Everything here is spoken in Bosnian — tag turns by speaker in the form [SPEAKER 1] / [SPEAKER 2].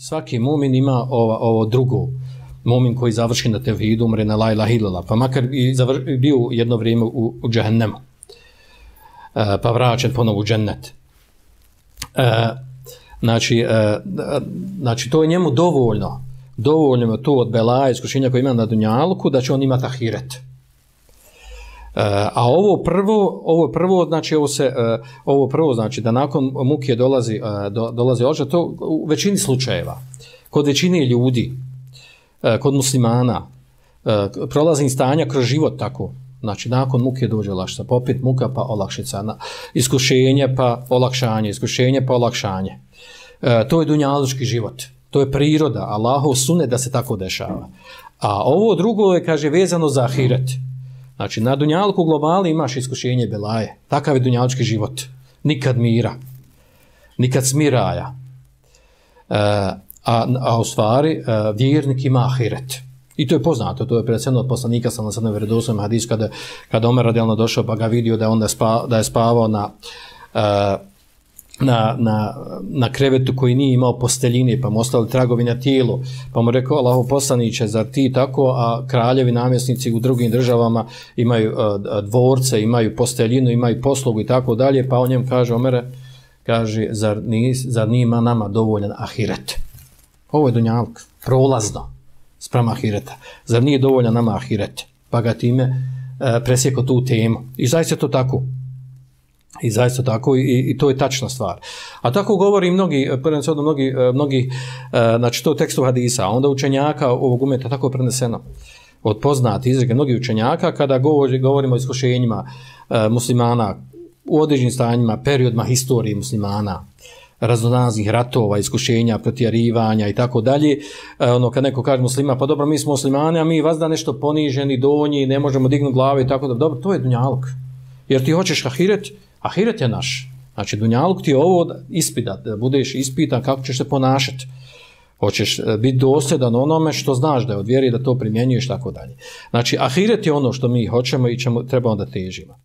[SPEAKER 1] svaki mumin ima ovo, ovo drugo. Mumin koji završi na tevhidu, umre na la ilaha illallah, pa makar i zavr, bio jedno vrijeme u, u džahennemu, e, pa vraćen ponovo u džennet. E, znači, e, znači, to je njemu dovoljno, dovoljno to od belaja, iskušenja koje ima na dunjalku, da će on imati ahiret. E, a ovo prvo, ovo prvo, znači, ovo se, e, ovo prvo, znači, da nakon muke dolazi, e, do, dolazi ođa, to u većini slučajeva, kod većine ljudi, kod muslimana, prolazi stanja kroz život tako, Znači, nakon muke dođe olakšica. Pa Popit muka pa olakšica. Na, iskušenje pa olakšanje. Iskušenje pa olakšanje. E, to je dunjalučki život. To je priroda. Allahov sune da se tako dešava. A ovo drugo je, kaže, vezano za ahiret. Znači, na dunjalku globali imaš iskušenje belaje. Takav je dunjalički život. Nikad mira. Nikad smiraja. E, a, a u stvari, e, vjernik ima ahiret. I to je poznato, to je predsjedno od poslanika sa na sadnom hadis, hadisu kada, kada Omer radijalno došao pa ga vidio da, onda spa, da je spavao na, e, na, na, na krevetu koji nije imao posteljine pa mu ostali tragovi na tijelu pa mu rekao Allaho poslaniće za ti tako a kraljevi namjesnici u drugim državama imaju e, a, dvorce, imaju posteljinu, imaju poslugu i tako dalje pa on njem kaže Omere kaže zar, ni, zar nima nama dovoljan ahiret ovo je dunjalk, prolazno sprem ahireta. Zar nije dovoljan nama ahiret? Pa ga time e, presjeko tu temu. I zaista to tako. I zaista tako i, i to je tačna stvar. A tako govori mnogi, prvenstveno mnogi, e, mnogi e, znači to tekstu hadisa, a onda učenjaka ovog umeta tako preneseno od poznati izreke mnogi učenjaka kada govori, govorimo o iskušenjima e, muslimana u određenim stanjima, periodima historije muslimana, raznoznih ratova, iskušenja, protjerivanja i tako dalje. E, ono kad neko kaže muslima, pa dobro, mi smo muslimani, a mi vas da nešto poniženi, donji, ne možemo dignuti glave i tako da, dobro, to je dunjaluk. Jer ti hoćeš ahiret, ahiret je naš. Znači, dunjaluk ti je ovo ispitat, da budeš ispitan kako ćeš se ponašati. Hoćeš e, biti dosljedan onome što znaš da je od vjeri da to primjenjuješ tako dalje. Znači, ahiret je ono što mi hoćemo i čemu trebamo da težimo.